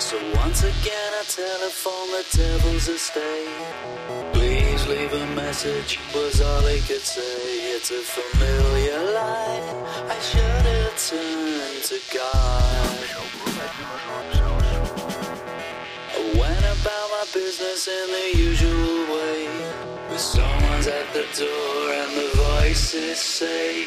So once again I telephone the devil's estate. Please leave a message, was all he could say. It's a familiar line, I should have turned to God. I went about my business in the usual way. But someone's at the door and the voices say,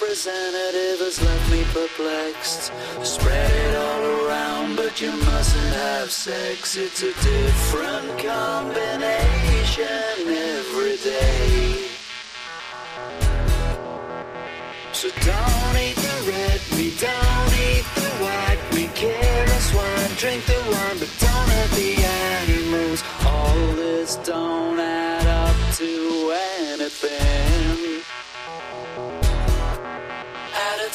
representative has left me perplexed. Spread it all around, but you mustn't have sex. It's a different combination every day. So don't eat the red meat, don't eat the white meat, kill the swine, drink the wine, but don't hurt the animals. All this don't add up to anything.